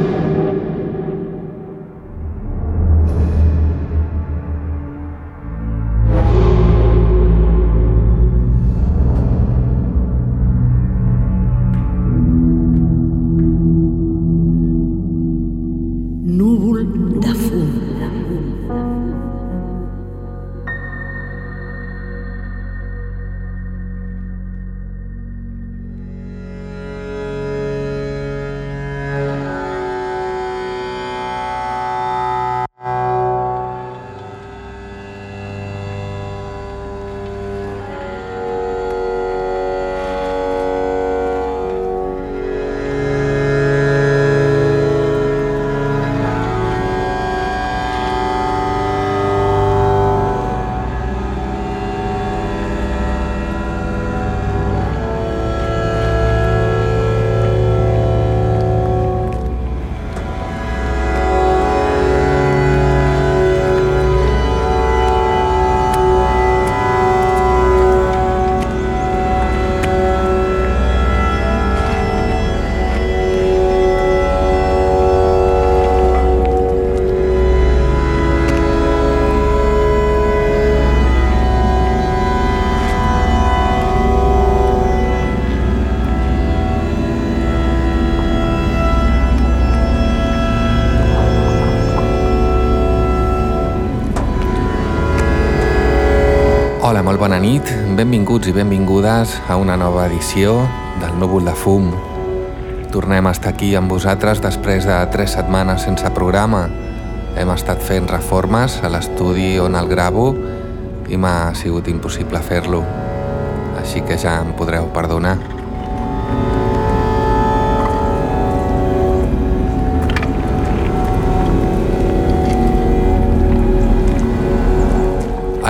you benvinguts i benvingudes a una nova edició del Núvol de Fum. Tornem a estar aquí amb vosaltres després de tres setmanes sense programa. Hem estat fent reformes a l'estudi on el gravo i m'ha sigut impossible fer-lo, així que ja em podreu perdonar.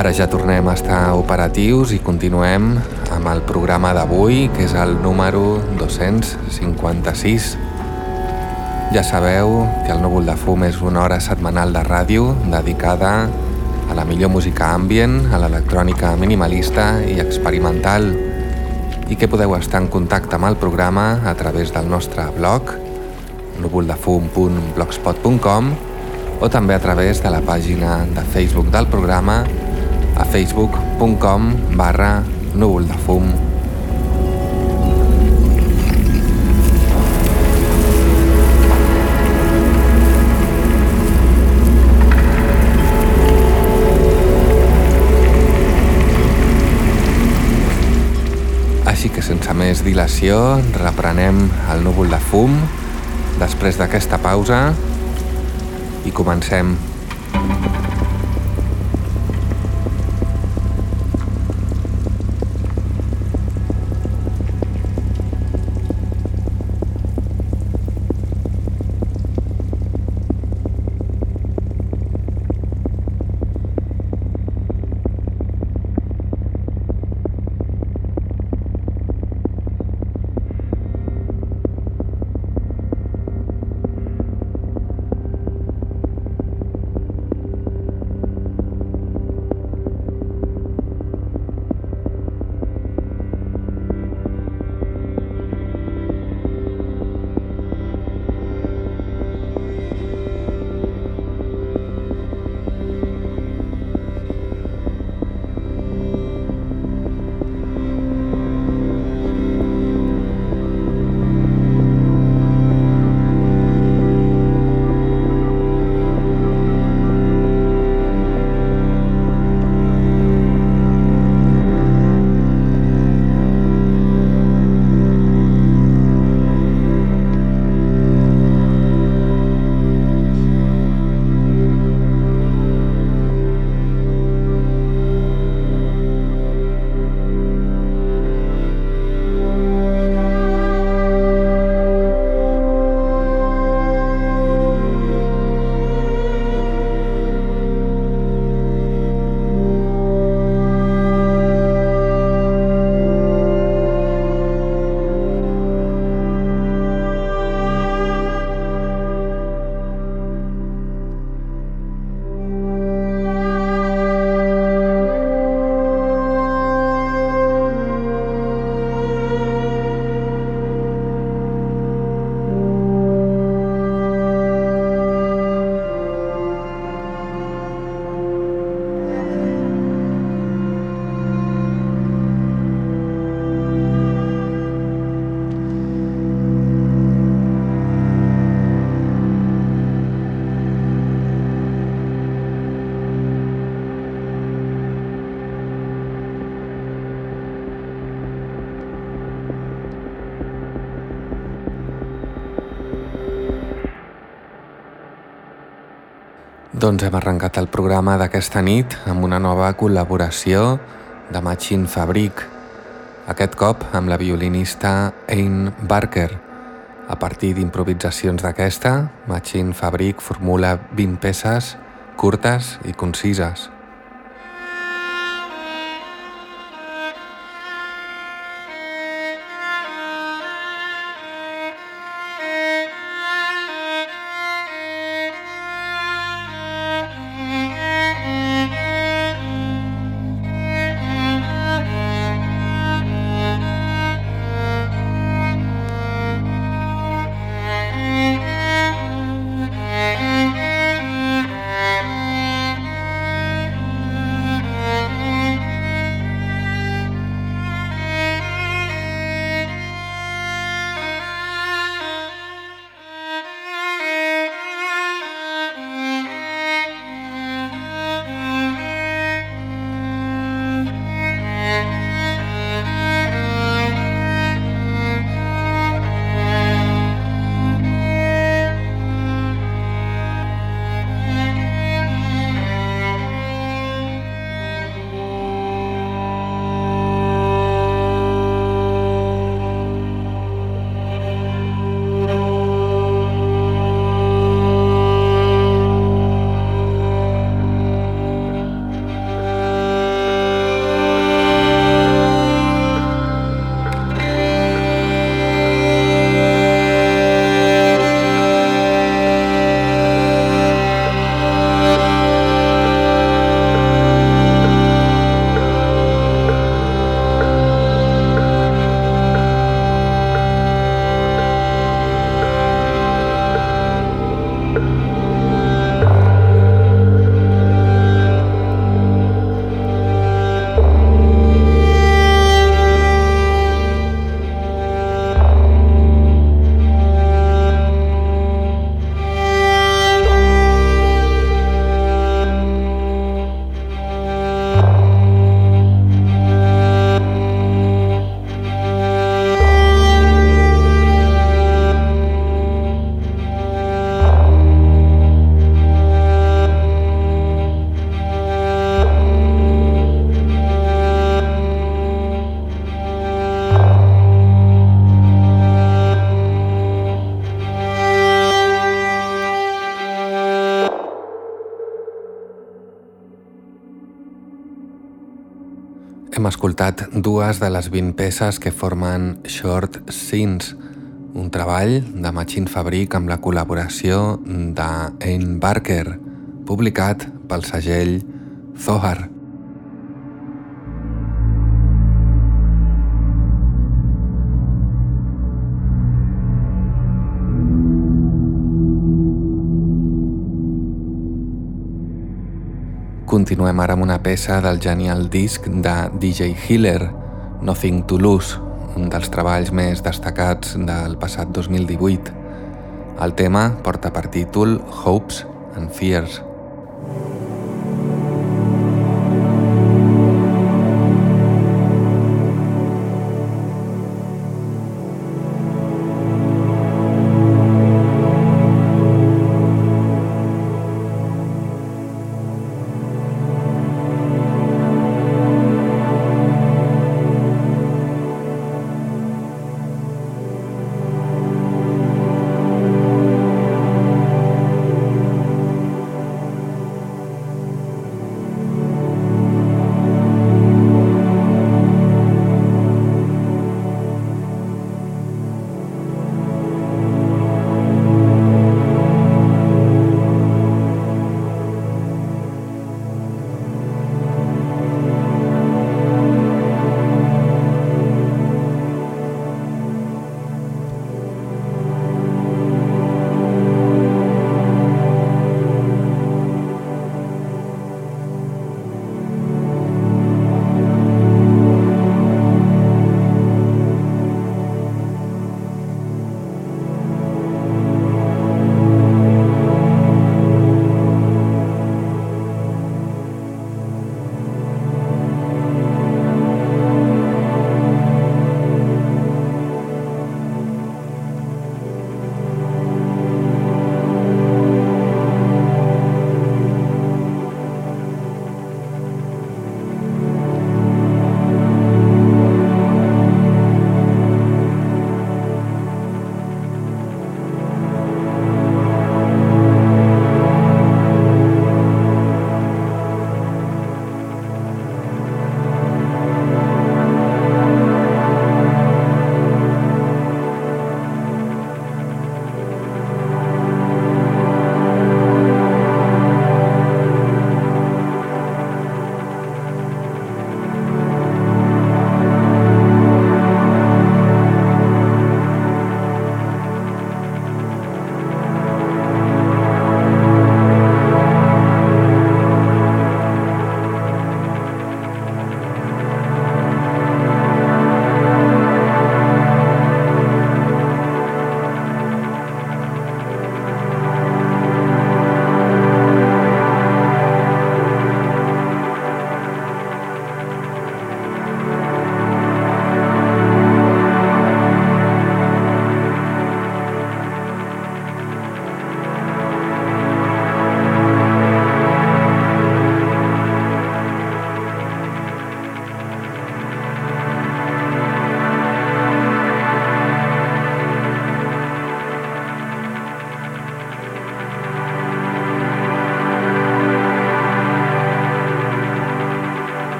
Ara ja tornem a estar operatius i continuem amb el programa d'avui, que és el número 256. Ja sabeu que el Núvol de Fum és una hora setmanal de ràdio dedicada a la millor música ambient, a l'electrònica minimalista i experimental i que podeu estar en contacte amb el programa a través del nostre blog núvoldefum.blogspot.com o també a través de la pàgina de Facebook del programa a facebook.com barra núvol de fum. Així que sense més dilació reprenem el núvol de fum després d'aquesta pausa i comencem. Doncs hem arrencat el programa d'aquesta nit amb una nova col·laboració de Machine Fabric, aquest cop amb la violinista Ain Barker. A partir d'improvisacions d'aquesta, Machine Fabric formula 20 peces curtes i concises. Escoltat dues de les 20 peces que formen Short Scenes, un treball de Machine Fabric amb la col·laboració d'Ain Barker, publicat pel segell Zohar. Continuem ara amb una peça del genial disc de DJ Hiller, Nothing to Lose, un dels treballs més destacats del passat 2018. El tema porta per títol Hopes and Fears.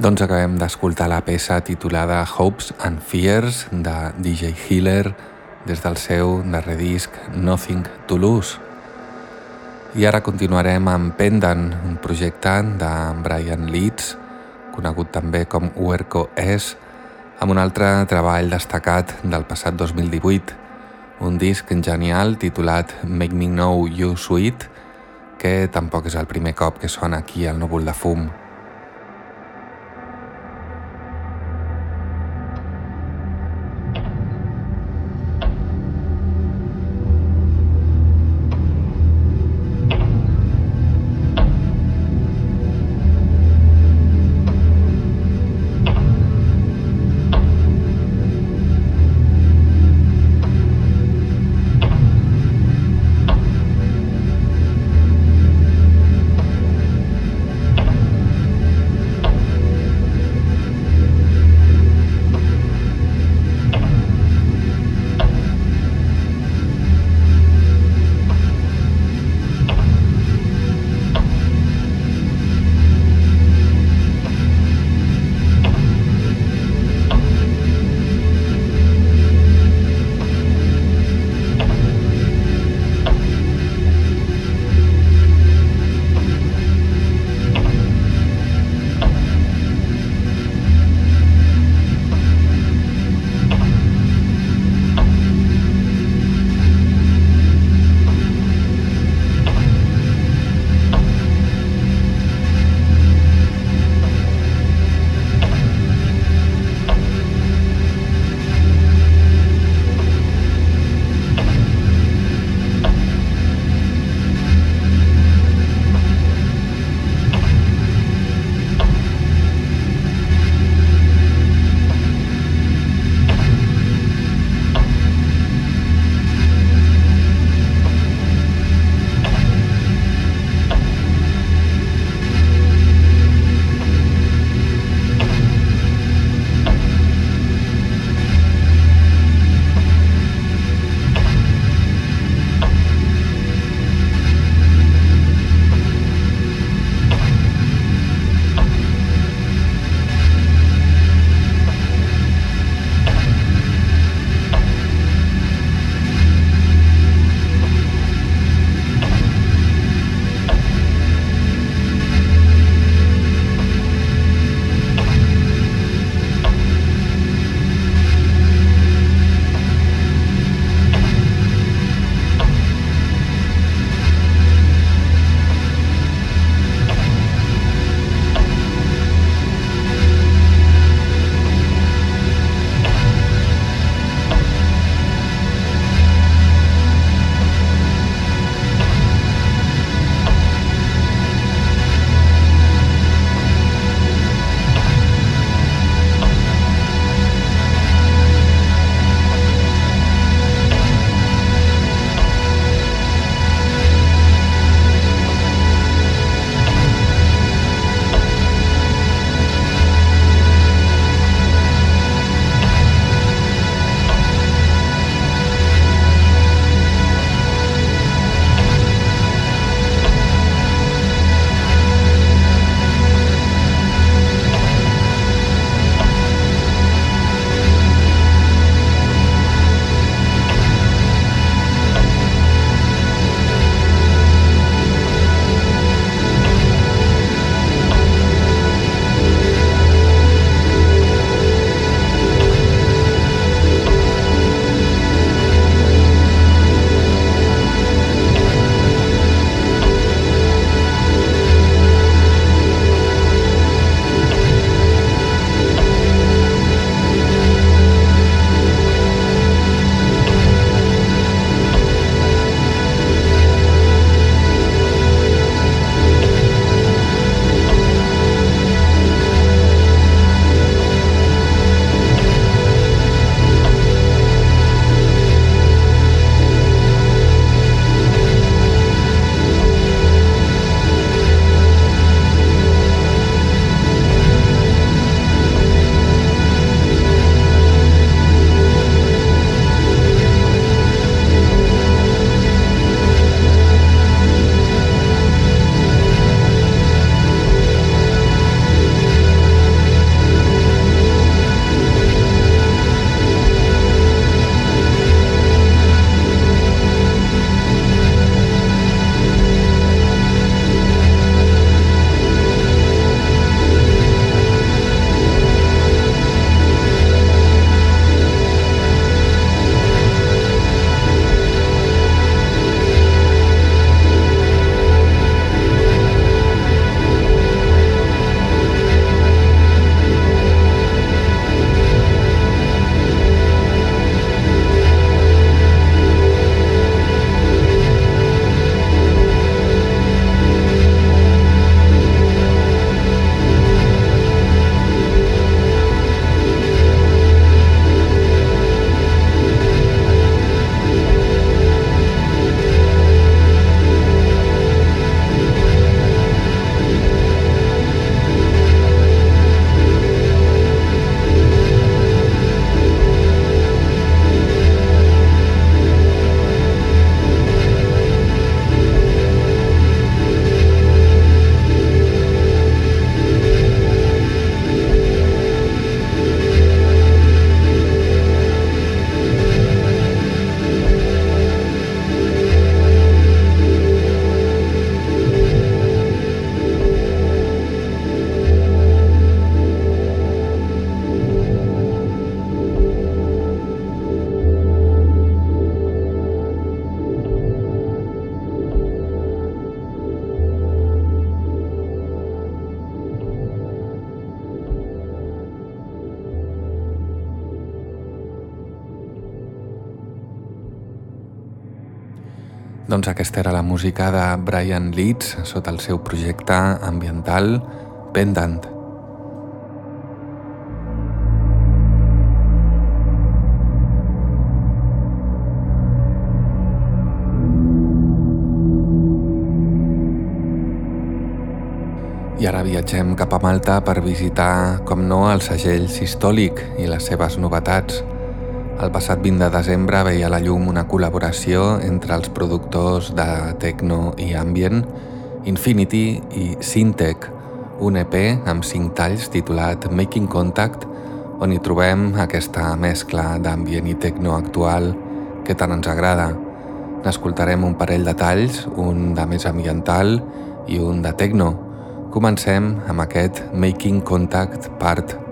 Doncs acabem d'escoltar la peça titulada Hopes and Fears de DJ Healer des del seu darrer disc Nothing to Lose. I ara continuarem amb Pendant, un projecte de Brian Leeds, conegut també com Uerco S, amb un altre treball destacat del passat 2018, un disc genial titulat Make Me Know You Sweet, que tampoc és el primer cop que sona aquí al núvol de fum. Doncs aquesta era la música de Brian Leeds sota el seu projecte ambiental Pendant. I ara viatgem cap a Malta per visitar, com no, el segell Sistòlic i les seves novetats. El passat 20 de desembre veia la llum una col·laboració entre els productors de Tecno i Ambient, Infinity i Syntec, un EP amb cinc talls titulat Making Contact, on hi trobem aquesta mescla d'ambient i tecno actual que tant ens agrada. N'escoltarem un parell de talls, un de més ambiental i un de tecno, Comencem amb aquest Making Contact Part 2.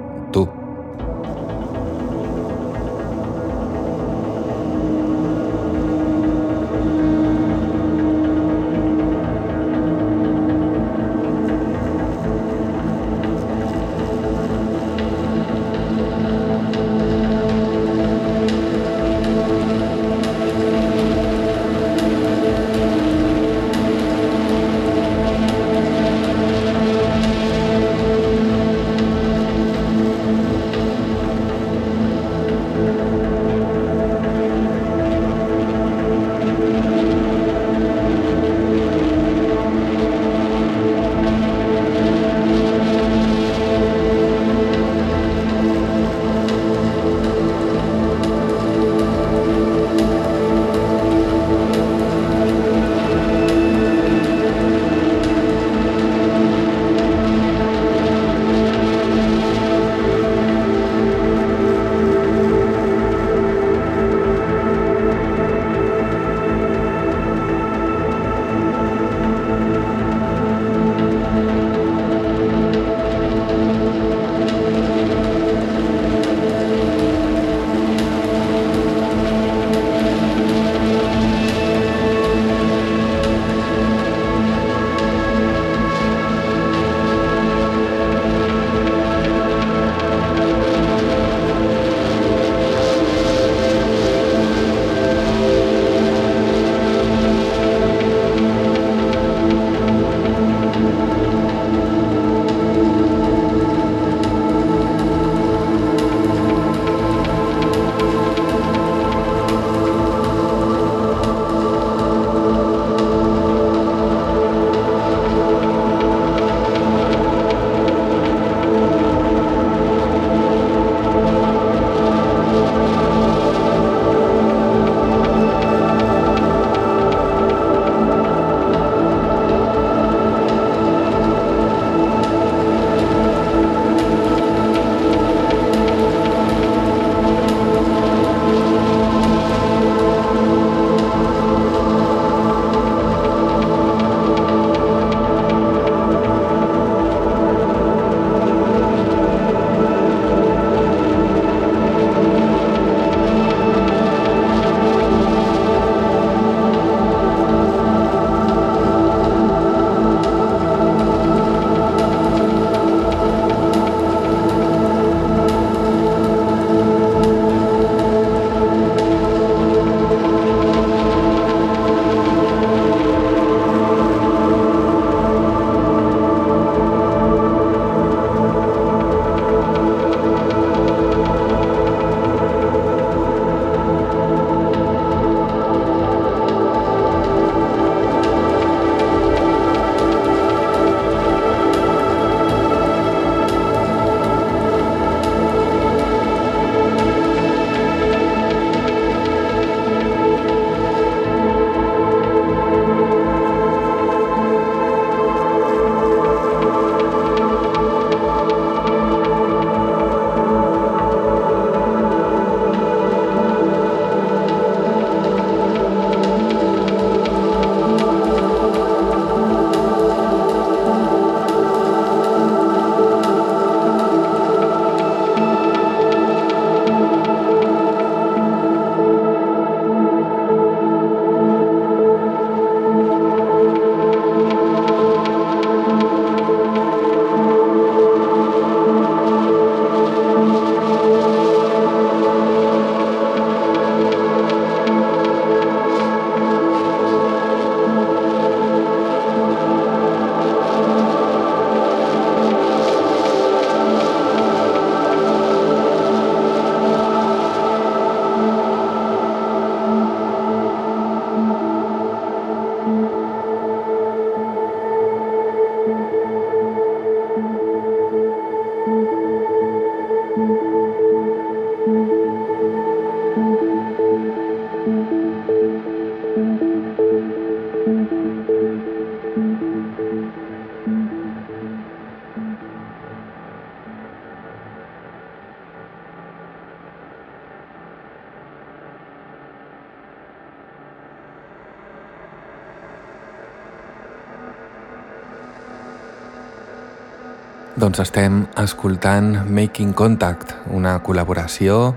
Doncs estem escoltant Making Contact, una col·laboració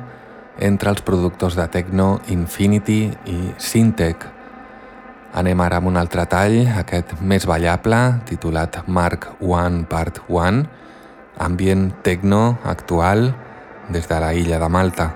entre els productors de techno Infinity i Syntec. Anem ara amb un altre tall, aquest més ballable, titulat Mark 1 Part 1, ambient techno actual des de la illa de Malta.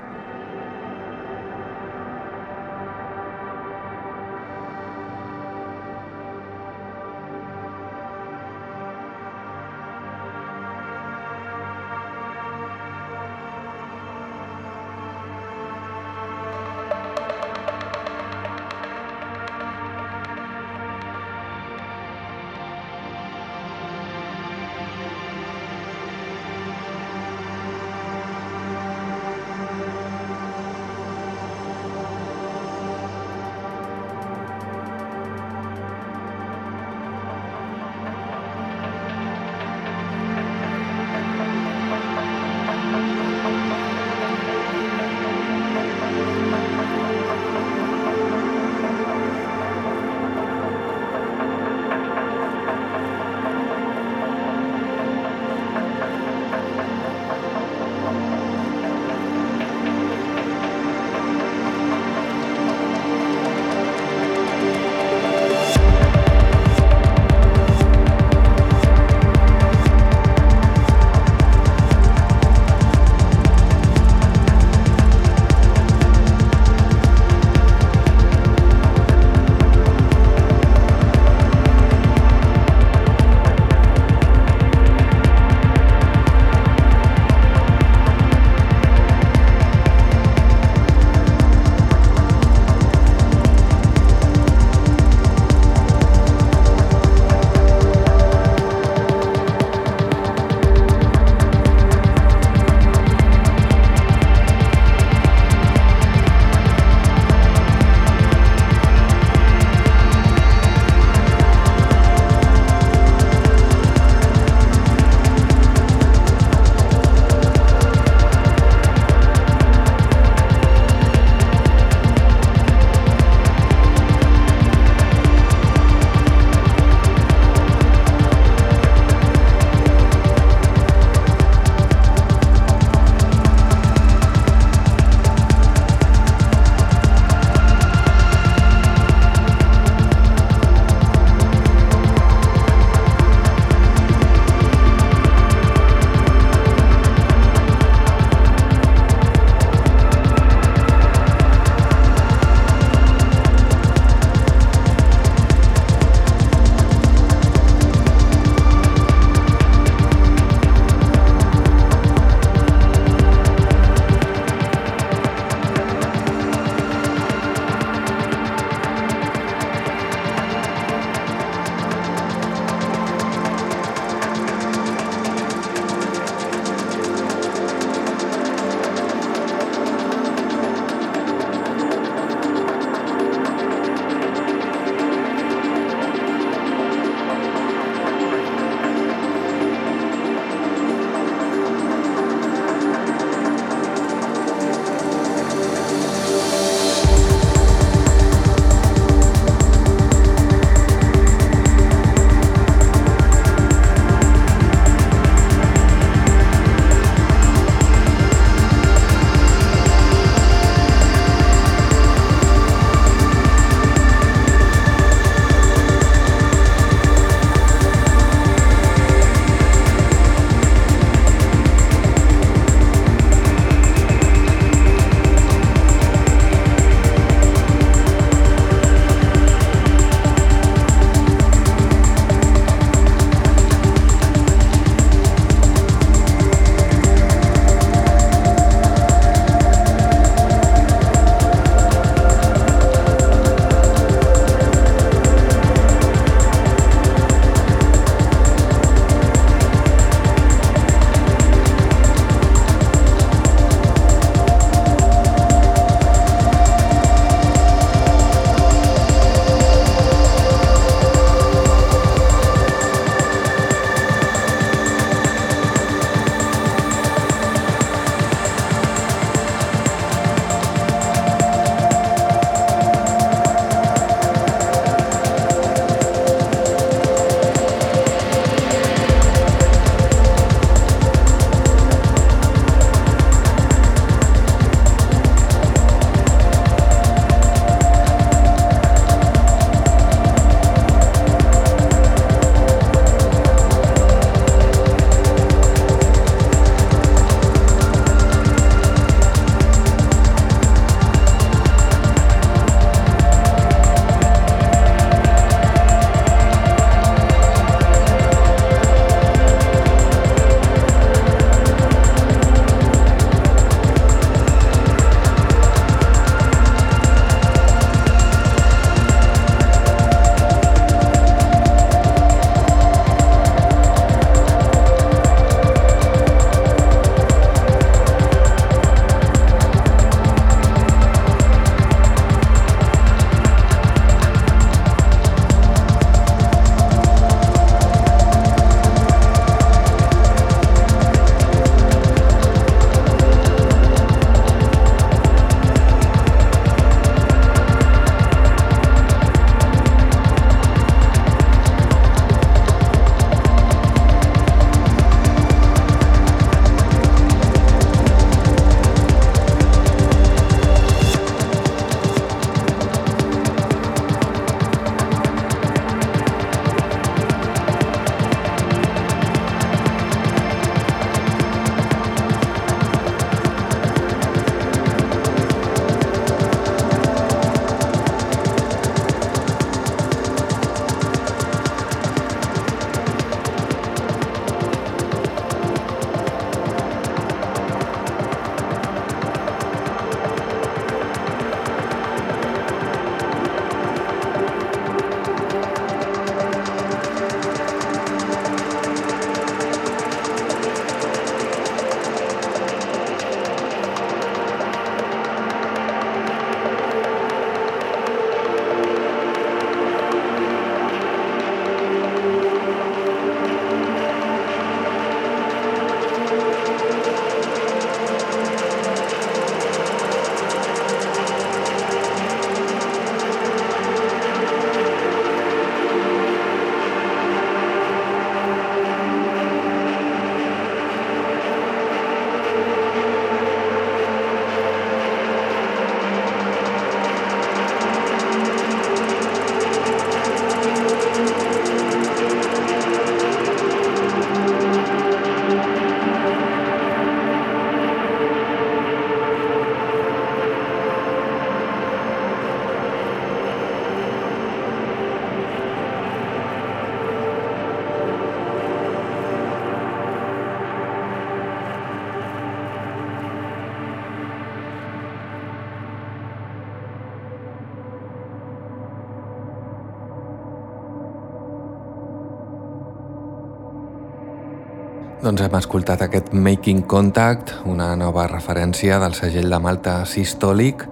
Doncs hem escoltat aquest Making Contact, una nova referència del segell de Malta Systolic,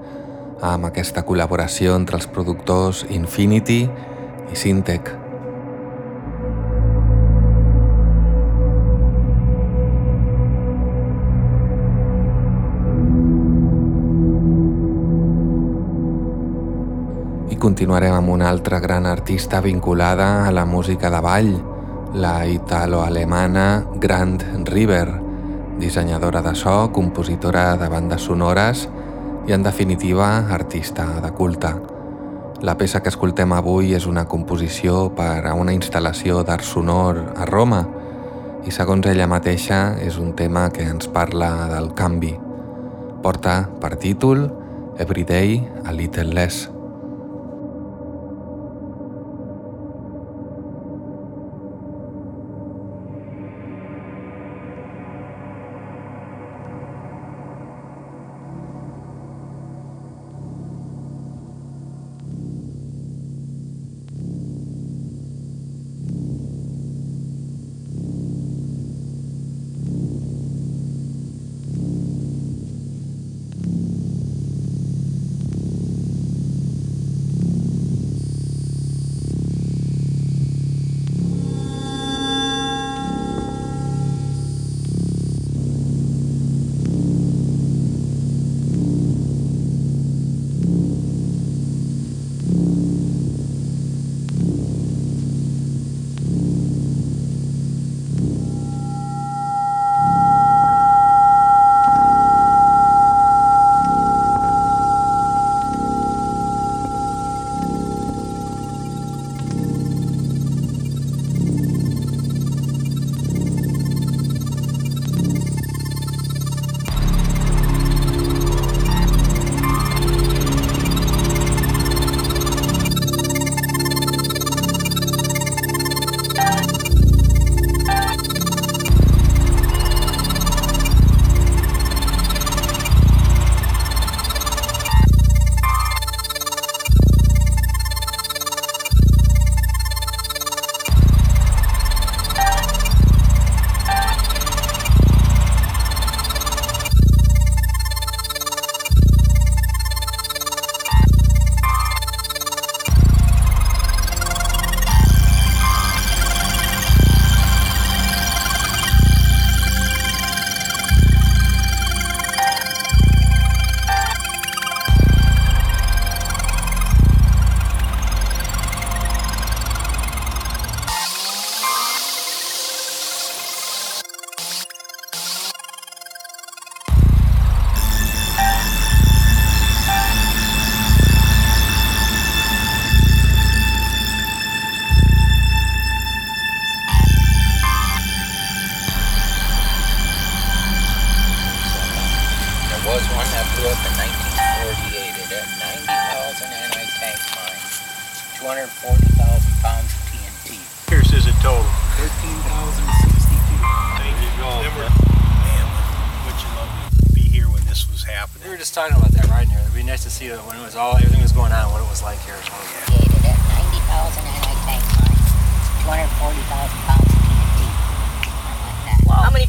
amb aquesta col·laboració entre els productors Infinity i Syntec. I continuarem amb una altra gran artista vinculada a la música de ball, la italo-alemana Grand River, dissenyadora de so, compositora de bandes sonores i, en definitiva, artista de culte. La peça que escoltem avui és una composició per a una instal·lació d'art sonor a Roma i, segons ella mateixa, és un tema que ens parla del canvi. Porta per títol Everyday a Little Less.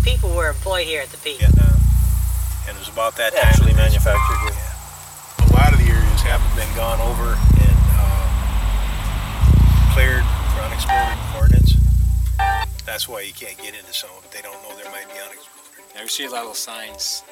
people were employed here at the peak. And it was about that time. Actually manufactured here. Yeah. A lot of the areas haven't been gone over and um, cleared for unexploded ordnance. That's why you can't get into some of them. They don't know there might be unexploded. Now we see a lot of signs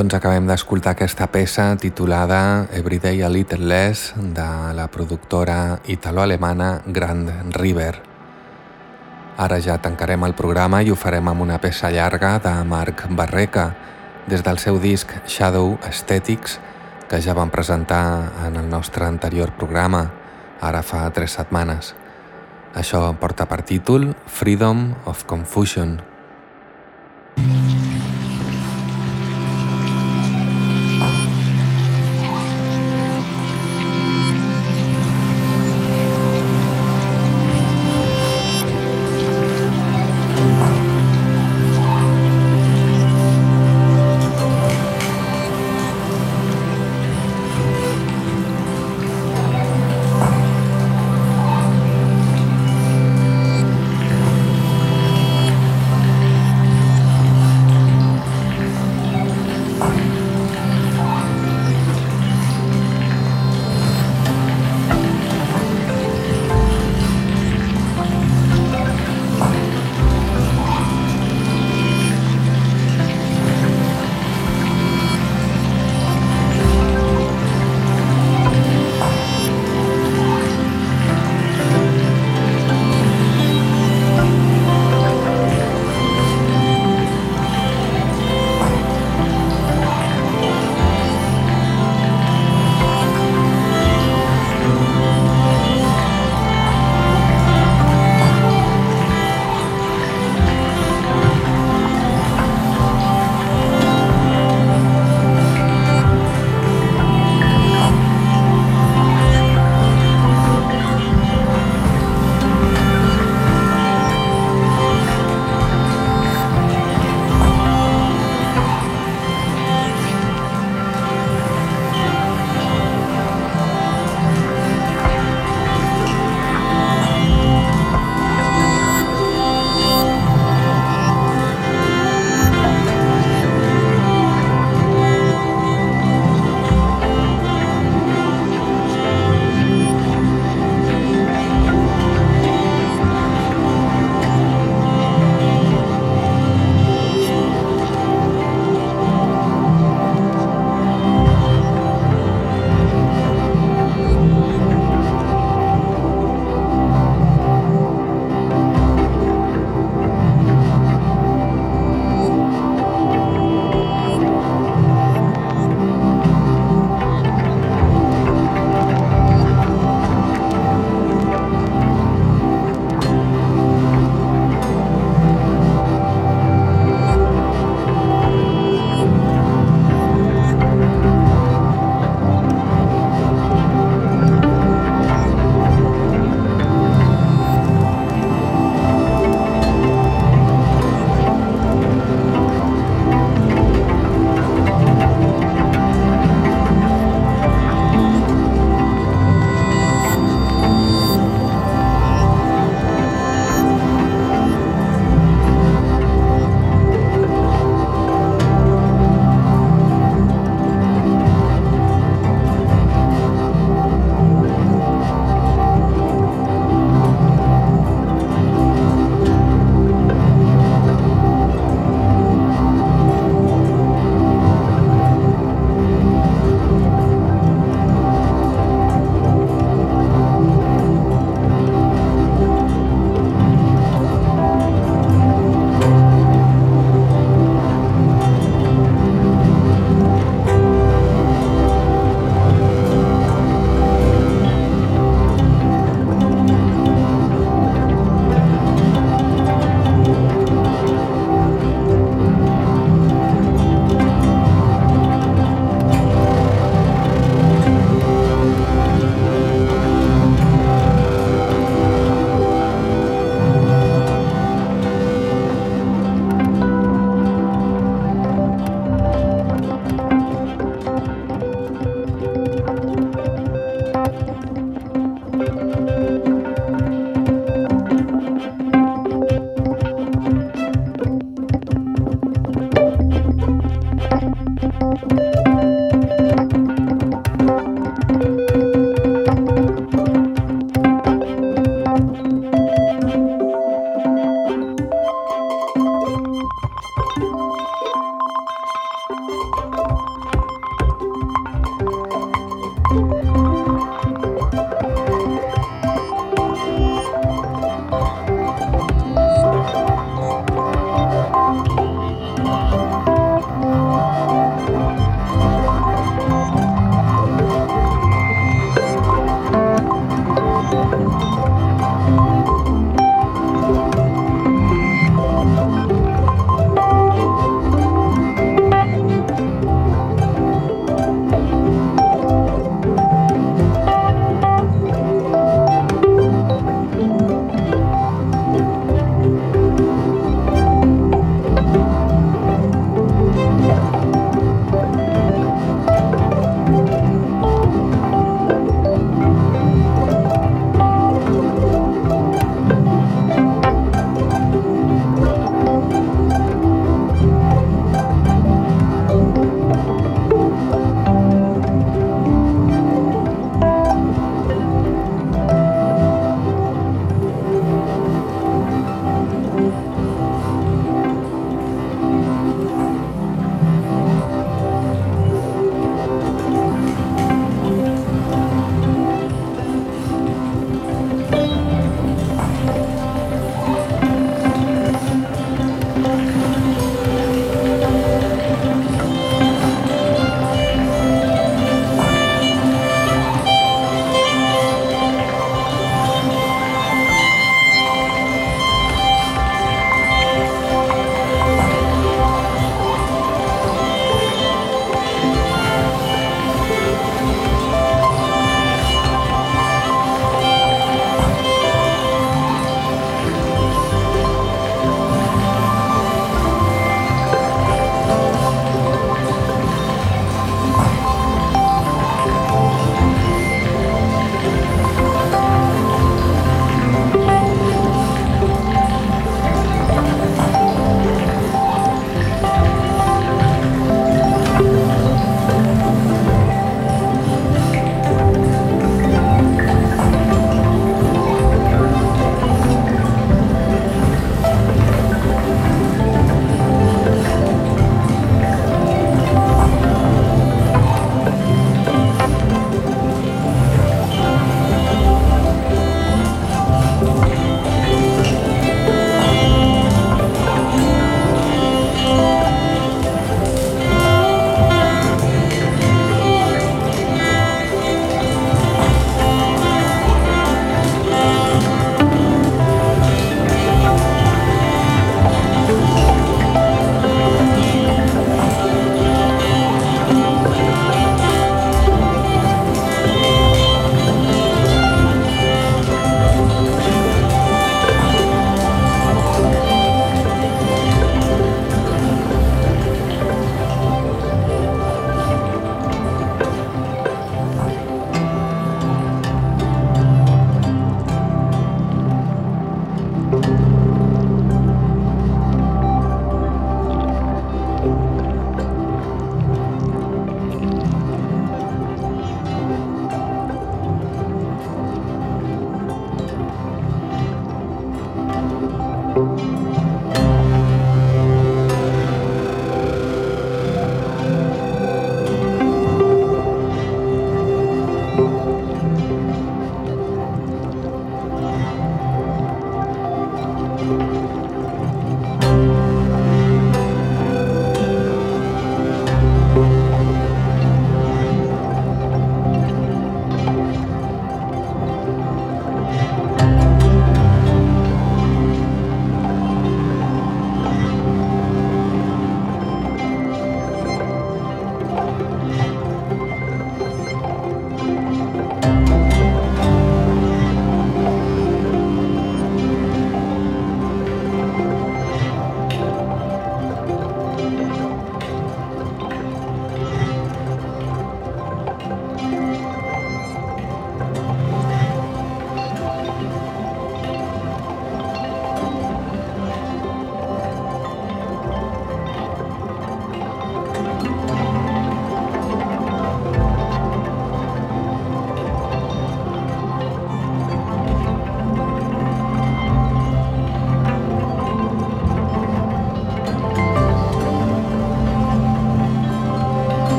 Doncs acabem d'escoltar aquesta peça titulada Everyday a Little Less de la productora italo-alemana Grand River. Ara ja tancarem el programa i ho farem amb una peça llarga de Marc Barreca, des del seu disc Shadow Aesthetics, que ja vam presentar en el nostre anterior programa, ara fa tres setmanes. Això porta per títol Freedom of Confusion.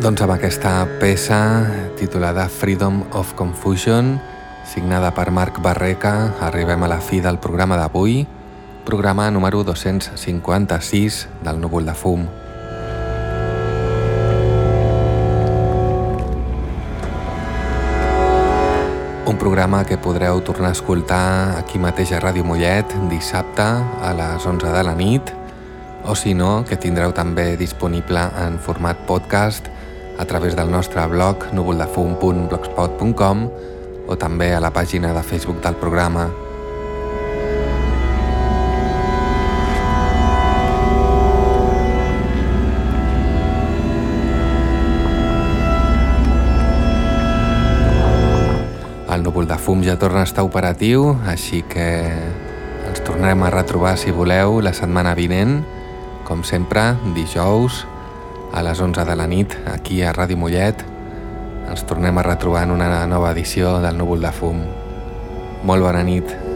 Doncs amb aquesta peça titulada Freedom of Confusion, signada per Marc Barreca, arribem a la fi del programa d'avui, programa número 256 del Núvol de Fum. Un programa que podreu tornar a escoltar aquí mateix a Ràdio Mollet dissabte a les 11 de la nit o si no, que tindreu també disponible en format podcast a través del nostre blog núvoldefum.blogspot.com o també a la pàgina de Facebook del programa. El núvol de fum ja torna a estar operatiu, així que ens tornarem a retrobar, si voleu, la setmana vinent, com sempre, dijous, a les 11 de la nit, aquí a Ràdio Mollet. Ens tornem a retrobar en una nova edició del Núvol de Fum. Molt bona nit.